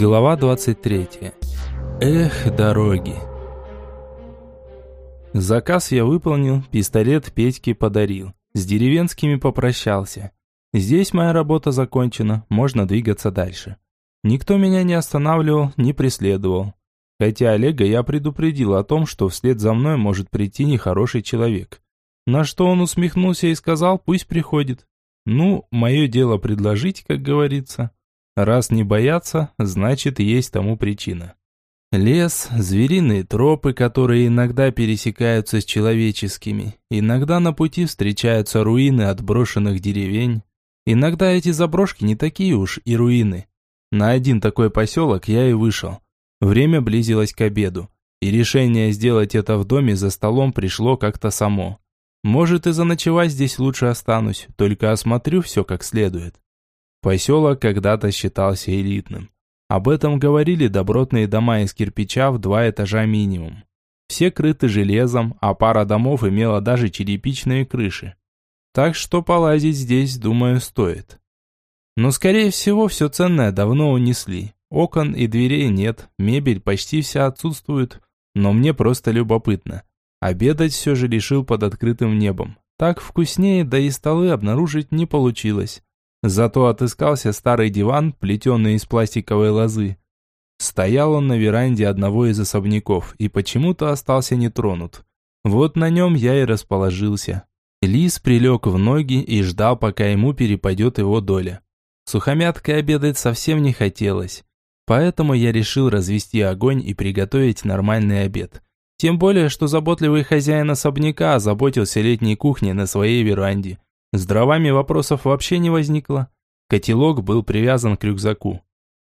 Глава 23. Эх, дороги. Заказ я выполнил, пистолет Петьке подарил. С деревенскими попрощался. Здесь моя работа закончена, можно двигаться дальше. Никто меня не останавливал, не преследовал. Хотя Олега я предупредил о том, что вслед за мной может прийти нехороший человек. На что он усмехнулся и сказал, пусть приходит. Ну, мое дело предложить, как говорится. Раз не боятся, значит есть тому причина. Лес, звериные тропы, которые иногда пересекаются с человеческими. Иногда на пути встречаются руины отброшенных деревень. Иногда эти заброшки не такие уж и руины. На один такой поселок я и вышел. Время близилось к обеду. И решение сделать это в доме за столом пришло как-то само. Может и заночевать здесь лучше останусь, только осмотрю все как следует. Поселок когда-то считался элитным. Об этом говорили добротные дома из кирпича в два этажа минимум. Все крыты железом, а пара домов имела даже черепичные крыши. Так что полазить здесь, думаю, стоит. Но скорее всего все ценное давно унесли. Окон и дверей нет, мебель почти вся отсутствует, но мне просто любопытно. Обедать все же решил под открытым небом. Так вкуснее, да и столы обнаружить не получилось. Зато отыскался старый диван, плетеный из пластиковой лозы. Стоял он на веранде одного из особняков и почему-то остался нетронут. Вот на нем я и расположился. Лис прилег в ноги и ждал, пока ему перепадет его доля. Сухомяткой обедать совсем не хотелось. Поэтому я решил развести огонь и приготовить нормальный обед. Тем более, что заботливый хозяин особняка озаботился летней кухней на своей веранде. С дровами вопросов вообще не возникло. Котелок был привязан к рюкзаку.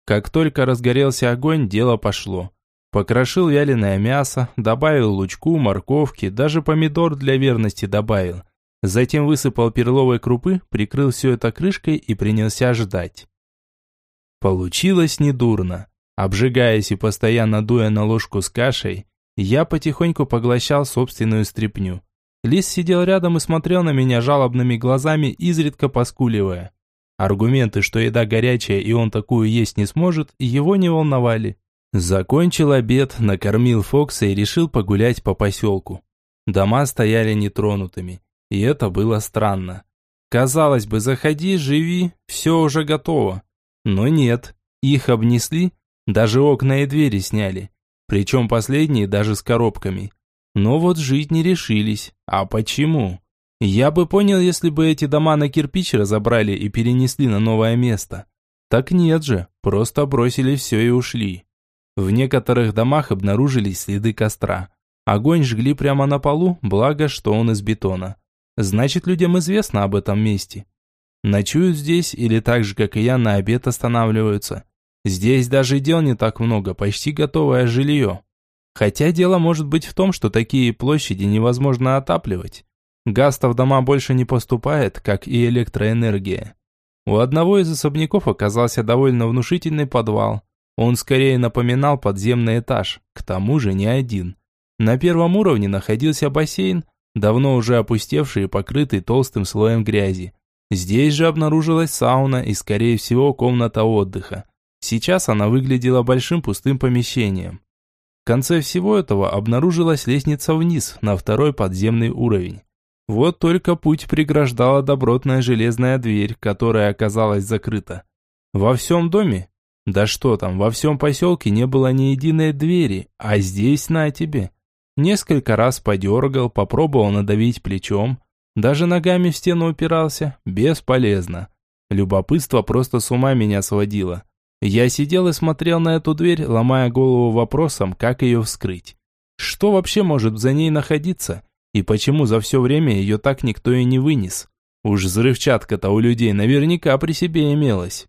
Как только разгорелся огонь, дело пошло. Покрошил вяленое мясо, добавил лучку, морковки, даже помидор для верности добавил. Затем высыпал перловой крупы, прикрыл все это крышкой и принялся ждать. Получилось недурно. Обжигаясь и постоянно дуя на ложку с кашей, я потихоньку поглощал собственную стряпню. Лис сидел рядом и смотрел на меня жалобными глазами, изредка поскуливая. Аргументы, что еда горячая и он такую есть не сможет, его не волновали. Закончил обед, накормил Фокса и решил погулять по поселку. Дома стояли нетронутыми, и это было странно. Казалось бы, заходи, живи, все уже готово. Но нет, их обнесли, даже окна и двери сняли. Причем последние даже с коробками. Но вот жить не решились. А почему? Я бы понял, если бы эти дома на кирпич разобрали и перенесли на новое место. Так нет же, просто бросили все и ушли. В некоторых домах обнаружились следы костра. Огонь жгли прямо на полу, благо, что он из бетона. Значит, людям известно об этом месте. Ночуют здесь или так же, как и я, на обед останавливаются. Здесь даже дел не так много, почти готовое жилье. Хотя дело может быть в том, что такие площади невозможно отапливать. Газ-то в дома больше не поступает, как и электроэнергия. У одного из особняков оказался довольно внушительный подвал. Он скорее напоминал подземный этаж, к тому же не один. На первом уровне находился бассейн, давно уже опустевший и покрытый толстым слоем грязи. Здесь же обнаружилась сауна и, скорее всего, комната отдыха. Сейчас она выглядела большим пустым помещением. В конце всего этого обнаружилась лестница вниз, на второй подземный уровень. Вот только путь преграждала добротная железная дверь, которая оказалась закрыта. Во всем доме, да что там, во всем поселке не было ни единой двери, а здесь на тебе. Несколько раз подергал, попробовал надавить плечом, даже ногами в стену упирался, бесполезно. Любопытство просто с ума меня сводило. Я сидел и смотрел на эту дверь, ломая голову вопросом, как ее вскрыть. Что вообще может за ней находиться? И почему за все время ее так никто и не вынес? Уж взрывчатка-то у людей наверняка при себе имелась.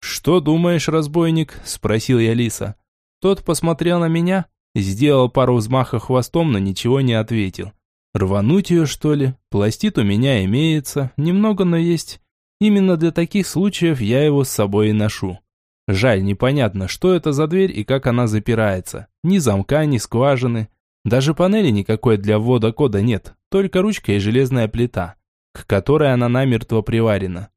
«Что думаешь, разбойник?» – спросил я Лиса. Тот посмотрел на меня, сделал пару взмахов хвостом, но ничего не ответил. «Рвануть ее, что ли? Пластит у меня имеется, немного, но есть. Именно для таких случаев я его с собой и ношу». Жаль, непонятно, что это за дверь и как она запирается. Ни замка, ни скважины. Даже панели никакой для ввода кода нет, только ручка и железная плита, к которой она намертво приварена.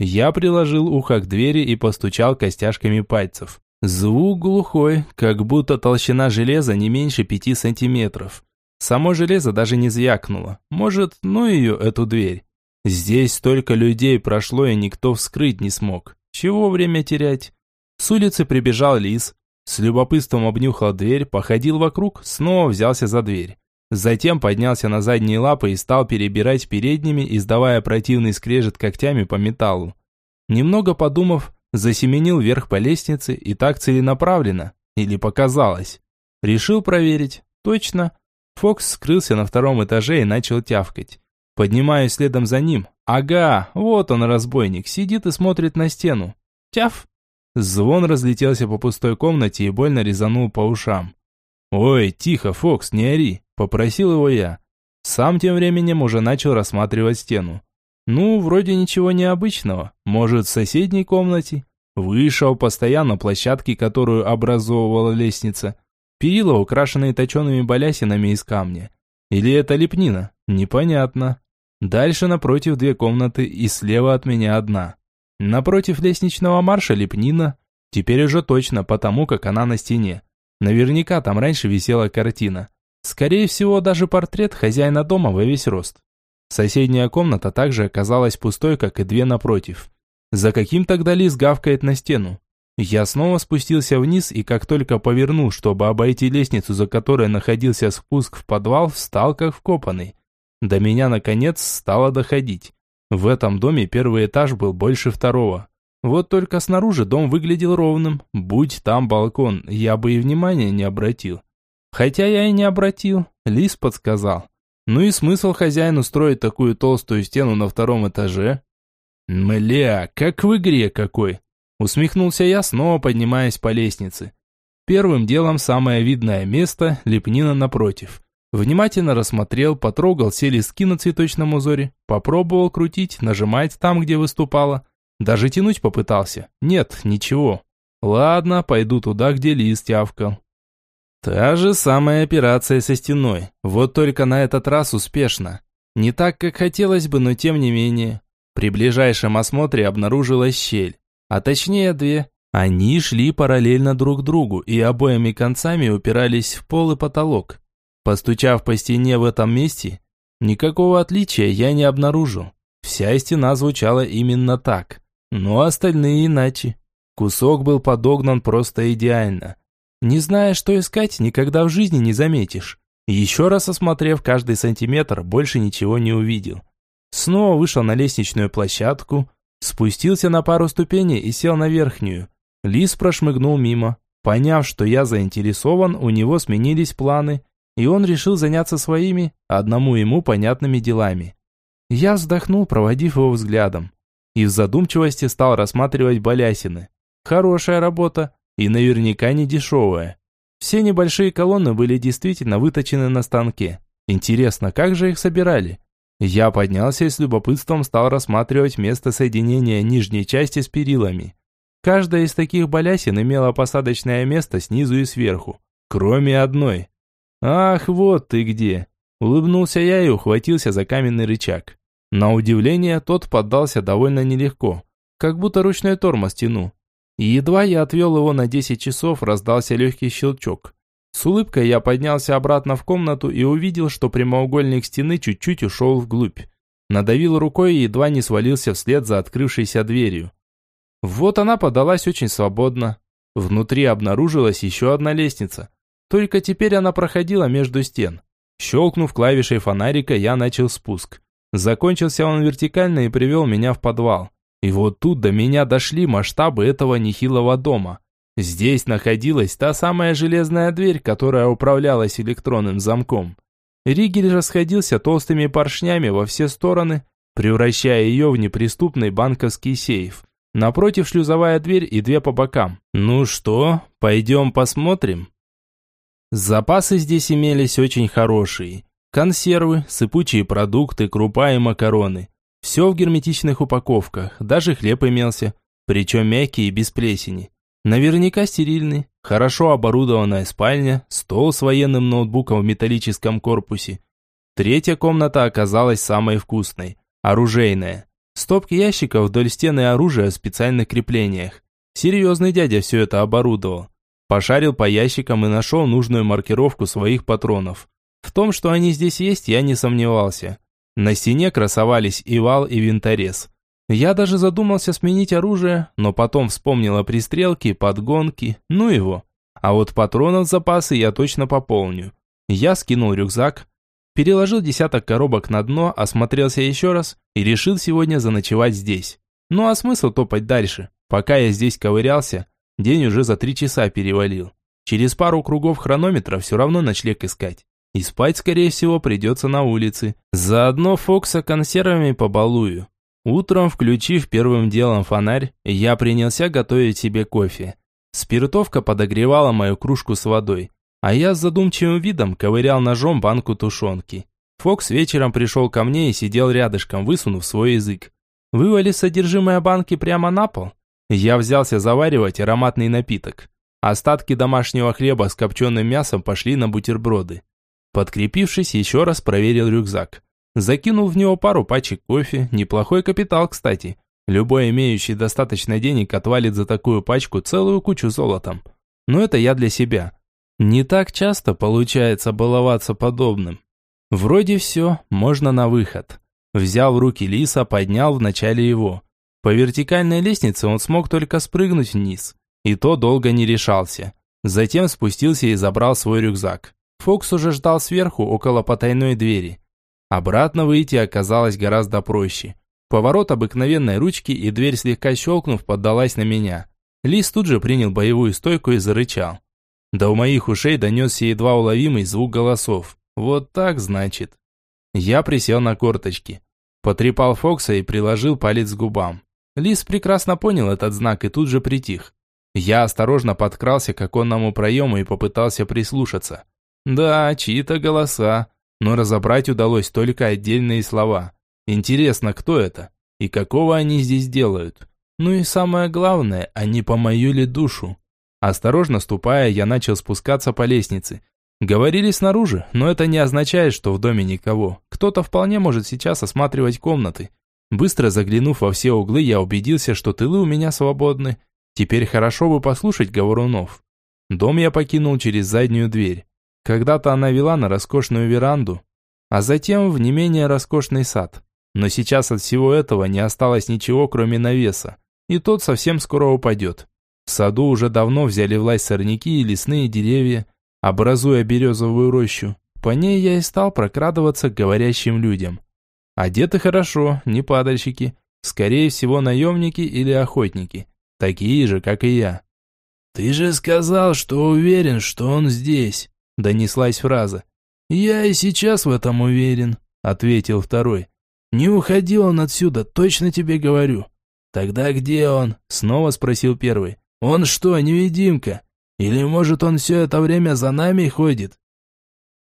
Я приложил ухо к двери и постучал костяшками пальцев. Звук глухой, как будто толщина железа не меньше пяти сантиметров. Само железо даже не звякнуло. Может, ну ее, эту дверь. Здесь столько людей прошло, и никто вскрыть не смог. Чего время терять? С улицы прибежал лис. С любопытством обнюхал дверь, походил вокруг, снова взялся за дверь. Затем поднялся на задние лапы и стал перебирать передними, издавая противный скрежет когтями по металлу. Немного подумав, засеменил вверх по лестнице и так целенаправленно, или показалось. Решил проверить. Точно. Фокс скрылся на втором этаже и начал тявкать. Поднимаюсь следом за ним. Ага, вот он, разбойник, сидит и смотрит на стену. Тяф. Звон разлетелся по пустой комнате и больно резанул по ушам. «Ой, тихо, Фокс, не ори», – попросил его я. Сам тем временем уже начал рассматривать стену. Ну, вроде ничего необычного. Может, в соседней комнате? Вышел постоянно площадки, которую образовывала лестница. Перила, украшенные точеными балясинами из камня. Или это лепнина? Непонятно. Дальше напротив две комнаты и слева от меня одна. Напротив лестничного марша лепнина. Теперь уже точно, потому как она на стене. Наверняка там раньше висела картина. Скорее всего, даже портрет хозяина дома во весь рост. Соседняя комната также оказалась пустой, как и две напротив. За каким тогда лис гавкает на стену? Я снова спустился вниз и как только повернул, чтобы обойти лестницу, за которой находился спуск в подвал, встал как вкопанный. До меня, наконец, стало доходить. В этом доме первый этаж был больше второго. Вот только снаружи дом выглядел ровным. Будь там балкон, я бы и внимания не обратил. Хотя я и не обратил, Лис подсказал. Ну и смысл хозяину строить такую толстую стену на втором этаже? Мля, как в игре какой. Усмехнулся я, снова поднимаясь по лестнице. Первым делом самое видное место – лепнина напротив. Внимательно рассмотрел, потрогал все листки на цветочном узоре, попробовал крутить, нажимать там, где выступало. Даже тянуть попытался. Нет, ничего. Ладно, пойду туда, где лист тявкал. Та же самая операция со стеной, вот только на этот раз успешно. Не так, как хотелось бы, но тем не менее. При ближайшем осмотре обнаружилась щель, а точнее две. Они шли параллельно друг другу и обоими концами упирались в пол и потолок. Постучав по стене в этом месте, никакого отличия я не обнаружил. Вся стена звучала именно так, но остальные иначе. Кусок был подогнан просто идеально. Не зная, что искать, никогда в жизни не заметишь. Еще раз осмотрев каждый сантиметр, больше ничего не увидел. Снова вышел на лестничную площадку, спустился на пару ступеней и сел на верхнюю. Лис прошмыгнул мимо. Поняв, что я заинтересован, у него сменились планы, и он решил заняться своими, одному ему понятными делами. Я вздохнул, проводив его взглядом, и в задумчивости стал рассматривать балясины. Хорошая работа, и наверняка не дешевая. Все небольшие колонны были действительно выточены на станке. Интересно, как же их собирали? Я поднялся и с любопытством стал рассматривать место соединения нижней части с перилами. Каждая из таких балясин имела посадочное место снизу и сверху, кроме одной. «Ах, вот ты где!» Улыбнулся я и ухватился за каменный рычаг. На удивление, тот поддался довольно нелегко, как будто ручной тормоз тянул. И едва я отвел его на 10 часов, раздался легкий щелчок. С улыбкой я поднялся обратно в комнату и увидел, что прямоугольник стены чуть-чуть ушел вглубь. Надавил рукой и едва не свалился вслед за открывшейся дверью. Вот она подалась очень свободно. Внутри обнаружилась еще одна лестница. Только теперь она проходила между стен. Щелкнув клавишей фонарика, я начал спуск. Закончился он вертикально и привел меня в подвал. И вот тут до меня дошли масштабы этого нехилого дома. Здесь находилась та самая железная дверь, которая управлялась электронным замком. Ригель расходился толстыми поршнями во все стороны, превращая ее в неприступный банковский сейф. Напротив шлюзовая дверь и две по бокам. Ну что, пойдем посмотрим? Запасы здесь имелись очень хорошие. Консервы, сыпучие продукты, крупа и макароны. Все в герметичных упаковках, даже хлеб имелся, причем мягкий и без плесени. Наверняка стерильный, хорошо оборудованная спальня, стол с военным ноутбуком в металлическом корпусе. Третья комната оказалась самой вкусной, оружейная. Стопки ящиков вдоль стены оружия в специальных креплениях. Серьезный дядя все это оборудовал. Пошарил по ящикам и нашел нужную маркировку своих патронов. В том, что они здесь есть, я не сомневался. На стене красовались и вал, и винторез. Я даже задумался сменить оружие, но потом вспомнил о пристрелке, подгонке, ну его. А вот патронов запасы я точно пополню. Я скинул рюкзак, переложил десяток коробок на дно, осмотрелся еще раз и решил сегодня заночевать здесь. Ну а смысл топать дальше? Пока я здесь ковырялся, день уже за три часа перевалил. Через пару кругов хронометра все равно ночлег искать. И спать, скорее всего, придется на улице. Заодно Фокса консервами побалую. Утром, включив первым делом фонарь, я принялся готовить себе кофе. Спиртовка подогревала мою кружку с водой, а я с задумчивым видом ковырял ножом банку тушенки. Фокс вечером пришел ко мне и сидел рядышком, высунув свой язык. Вывалив содержимое банки прямо на пол, я взялся заваривать ароматный напиток. Остатки домашнего хлеба с копченым мясом пошли на бутерброды. Подкрепившись, еще раз проверил рюкзак. Закинул в него пару пачек кофе, неплохой капитал, кстати. Любой имеющий достаточно денег отвалит за такую пачку целую кучу золотом. Но это я для себя. Не так часто получается баловаться подобным. Вроде все, можно на выход. Взял в руки лиса, поднял вначале его. По вертикальной лестнице он смог только спрыгнуть вниз. И то долго не решался. Затем спустился и забрал свой рюкзак. Фокс уже ждал сверху, около потайной двери. Обратно выйти оказалось гораздо проще. Поворот обыкновенной ручки, и дверь слегка щелкнув, поддалась на меня. Лис тут же принял боевую стойку и зарычал. До моих ушей донесся едва уловимый звук голосов. Вот так, значит. Я присел на корточки. Потрепал Фокса и приложил палец к губам. Лис прекрасно понял этот знак и тут же притих. Я осторожно подкрался к оконному проему и попытался прислушаться. Да, чьи-то голоса, но разобрать удалось только отдельные слова. Интересно, кто это? И какого они здесь делают? Ну и самое главное, они по мою ли душу? Осторожно ступая, я начал спускаться по лестнице. Говорили снаружи, но это не означает, что в доме никого. Кто-то вполне может сейчас осматривать комнаты. Быстро заглянув во все углы, я убедился, что тылы у меня свободны. Теперь хорошо бы послушать говорунов. Дом я покинул через заднюю дверь. Когда-то она вела на роскошную веранду, а затем в не менее роскошный сад. Но сейчас от всего этого не осталось ничего, кроме навеса, и тот совсем скоро упадет. В саду уже давно взяли власть сорняки и лесные деревья, образуя березовую рощу. По ней я и стал прокрадываться к говорящим людям. Одеты хорошо, не падальщики, скорее всего наемники или охотники, такие же, как и я. «Ты же сказал, что уверен, что он здесь», – донеслась фраза. «Я и сейчас в этом уверен», – ответил второй. «Не уходил он отсюда, точно тебе говорю». «Тогда где он?» – снова спросил первый. Он что, невидимка? Или, может, он все это время за нами ходит?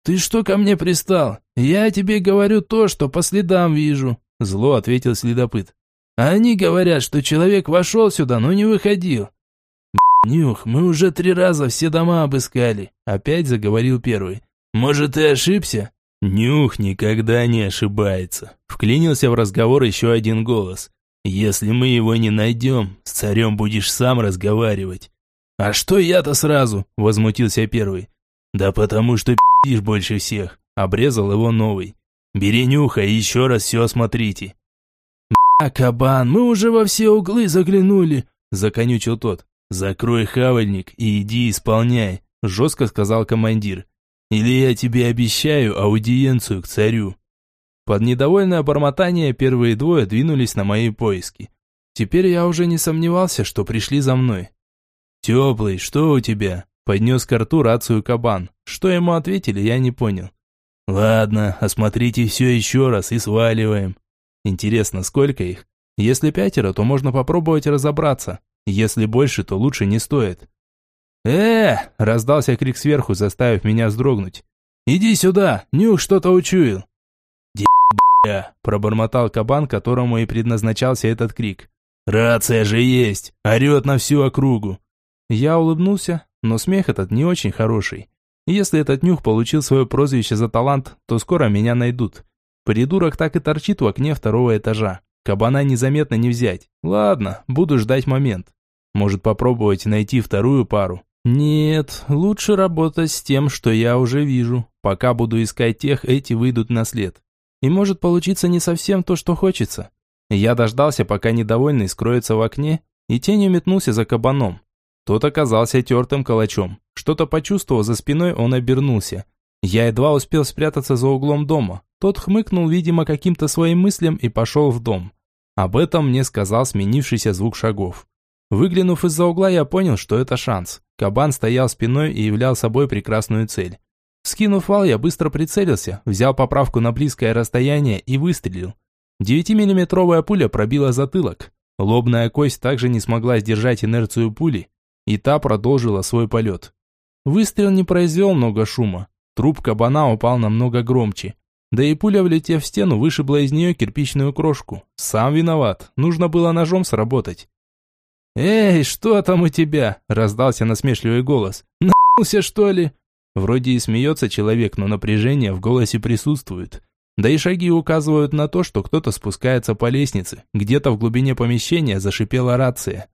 Ты что ко мне пристал? Я тебе говорю то, что по следам вижу, зло ответил следопыт. Они говорят, что человек вошел сюда, но не выходил. Нюх, мы уже три раза все дома обыскали, опять заговорил первый. Может, ты ошибся? Нюх никогда не ошибается. Вклинился в разговор еще один голос. Если мы его не найдем, с царем будешь сам разговаривать. А что я-то сразу? Возмутился первый. Да потому что пи***ишь больше всех. Обрезал его новый. Бери нюха и еще раз все осмотрите. А кабан, мы уже во все углы заглянули, законючил тот. Закрой хавальник и иди исполняй, жестко сказал командир. Или я тебе обещаю аудиенцию к царю. Под недовольное бормотание первые двое двинулись на мои поиски. Теперь я уже не сомневался, что пришли за мной. «Теплый, что у тебя?» Поднес к рту рацию кабан. Что ему ответили, я не понял. «Ладно, осмотрите все еще раз и сваливаем». Интересно, сколько их? Если пятеро, то можно попробовать разобраться. Если больше, то лучше не стоит. «Э!» – раздался крик сверху, заставив меня вздрогнуть. «Иди сюда, нюх что-то учуял». «Я!» – пробормотал кабан, которому и предназначался этот крик. «Рация же есть! Орет на всю округу!» Я улыбнулся, но смех этот не очень хороший. Если этот нюх получил свое прозвище за талант, то скоро меня найдут. Придурок так и торчит в окне второго этажа. Кабана незаметно не взять. Ладно, буду ждать момент. Может попробовать найти вторую пару? Нет, лучше работать с тем, что я уже вижу. Пока буду искать тех, эти выйдут на след. И может получиться не совсем то, что хочется. Я дождался, пока недовольный скроется в окне, и тенью метнулся за кабаном. Тот оказался тертым калачом. Что-то почувствовав за спиной, он обернулся. Я едва успел спрятаться за углом дома. Тот хмыкнул, видимо, каким-то своим мыслям и пошел в дом. Об этом мне сказал сменившийся звук шагов. Выглянув из-за угла, я понял, что это шанс. Кабан стоял спиной и являл собой прекрасную цель. Скинув вал, я быстро прицелился, взял поправку на близкое расстояние и выстрелил. Девятимиллиметровая пуля пробила затылок. Лобная кость также не смогла сдержать инерцию пули, и та продолжила свой полет. Выстрел не произвел много шума. Труп кабана упал намного громче. Да и пуля, влетев в стену, вышибла из нее кирпичную крошку. Сам виноват, нужно было ножом сработать. «Эй, что там у тебя?» – раздался насмешливый голос. «Нахнулся, что ли?» Вроде и смеется человек, но напряжение в голосе присутствует. Да и шаги указывают на то, что кто-то спускается по лестнице. Где-то в глубине помещения зашипела рация.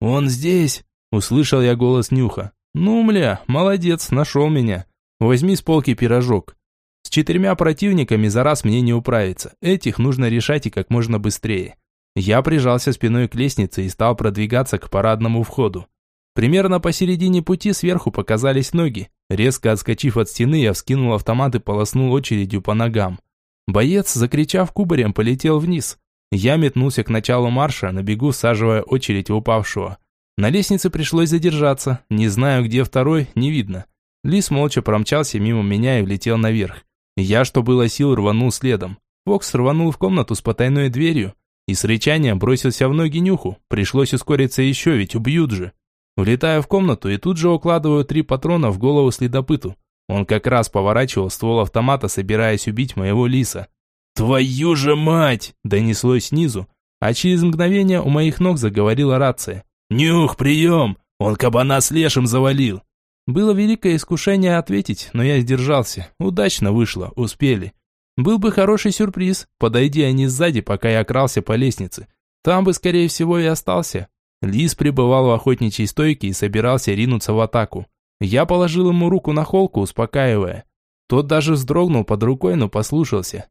«Он здесь!» – услышал я голос Нюха. «Ну, мля, молодец, нашел меня. Возьми с полки пирожок. С четырьмя противниками за раз мне не управиться. Этих нужно решать и как можно быстрее». Я прижался спиной к лестнице и стал продвигаться к парадному входу. Примерно посередине пути сверху показались ноги. Резко отскочив от стены, я вскинул автомат и полоснул очередью по ногам. Боец, закричав кубарем, полетел вниз. Я метнулся к началу марша, на бегу всаживая очередь упавшего. На лестнице пришлось задержаться. Не знаю, где второй, не видно. Лис молча промчался мимо меня и влетел наверх. Я, что было сил, рванул следом. Фокс рванул в комнату с потайной дверью и с рычанием бросился в ноги нюху. Пришлось ускориться еще, ведь убьют же. Влетаю в комнату и тут же укладываю три патрона в голову следопыту. Он как раз поворачивал ствол автомата, собираясь убить моего лиса. «Твою же мать!» – донеслось снизу, а через мгновение у моих ног заговорила рация. «Нюх, прием! Он кабана с лешим завалил!» Было великое искушение ответить, но я сдержался. Удачно вышло, успели. Был бы хороший сюрприз, подойди они сзади, пока я крался по лестнице. Там бы, скорее всего, и остался. Лис пребывал в охотничьей стойке и собирался ринуться в атаку. Я положил ему руку на холку, успокаивая. Тот даже вздрогнул под рукой, но послушался.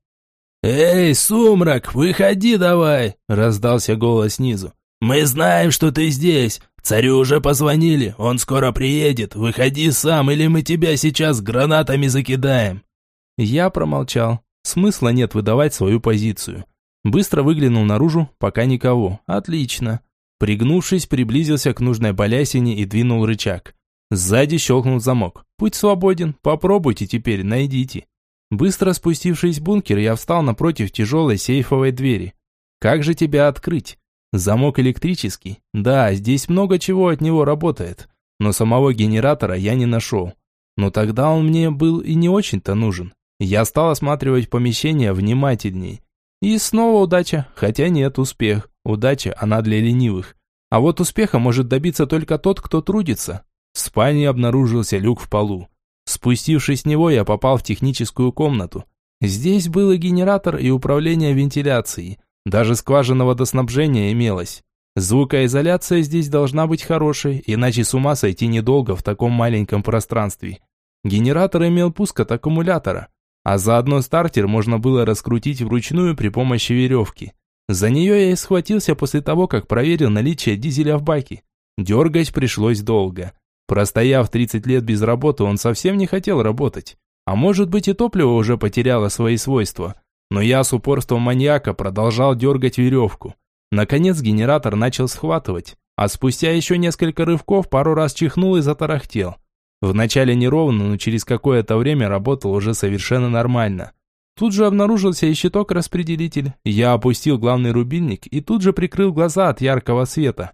«Эй, сумрак, выходи давай!» – раздался голос снизу. «Мы знаем, что ты здесь. Царю уже позвонили, он скоро приедет. Выходи сам, или мы тебя сейчас гранатами закидаем». Я промолчал. Смысла нет выдавать свою позицию. Быстро выглянул наружу, пока никого. Отлично. Пригнувшись, приблизился к нужной балясине и двинул рычаг. Сзади щелкнул замок. Путь свободен, попробуйте теперь, найдите. Быстро спустившись в бункер, я встал напротив тяжелой сейфовой двери. Как же тебя открыть? Замок электрический? Да, здесь много чего от него работает. Но самого генератора я не нашел. Но тогда он мне был и не очень-то нужен. Я стал осматривать помещение внимательней. И снова удача, хотя нет, успех. Удача, она для ленивых. А вот успеха может добиться только тот, кто трудится. В спальне обнаружился люк в полу. Спустившись с него, я попал в техническую комнату. Здесь был и генератор, и управление вентиляцией. Даже скважина водоснабжения имелась. Звукоизоляция здесь должна быть хорошей, иначе с ума сойти недолго в таком маленьком пространстве. Генератор имел пуск от аккумулятора а заодно стартер можно было раскрутить вручную при помощи веревки. За нее я и схватился после того, как проверил наличие дизеля в баке. Дергать пришлось долго. Простояв 30 лет без работы, он совсем не хотел работать. А может быть и топливо уже потеряло свои свойства. Но я с упорством маньяка продолжал дергать веревку. Наконец генератор начал схватывать, а спустя еще несколько рывков пару раз чихнул и затарахтел. Вначале неровно, но через какое-то время работал уже совершенно нормально. Тут же обнаружился и щиток-распределитель. Я опустил главный рубильник и тут же прикрыл глаза от яркого света.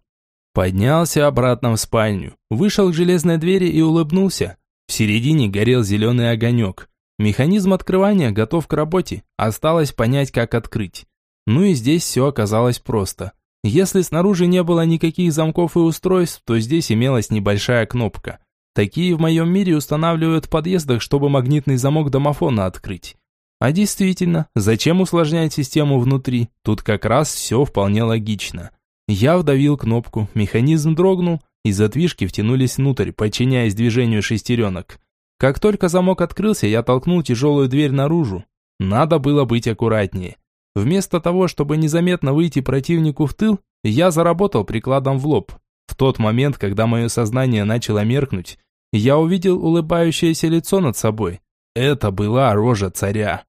Поднялся обратно в спальню, вышел к железной двери и улыбнулся. В середине горел зеленый огонек. Механизм открывания готов к работе, осталось понять, как открыть. Ну и здесь все оказалось просто. Если снаружи не было никаких замков и устройств, то здесь имелась небольшая кнопка – Такие в моем мире устанавливают в подъездах, чтобы магнитный замок домофона открыть. А действительно, зачем усложнять систему внутри? Тут как раз все вполне логично. Я вдавил кнопку, механизм дрогнул, и задвижки втянулись внутрь, подчиняясь движению шестеренок. Как только замок открылся, я толкнул тяжелую дверь наружу. Надо было быть аккуратнее. Вместо того, чтобы незаметно выйти противнику в тыл, я заработал прикладом в лоб. В тот момент, когда мое сознание начало меркнуть, я увидел улыбающееся лицо над собой. Это была рожа царя.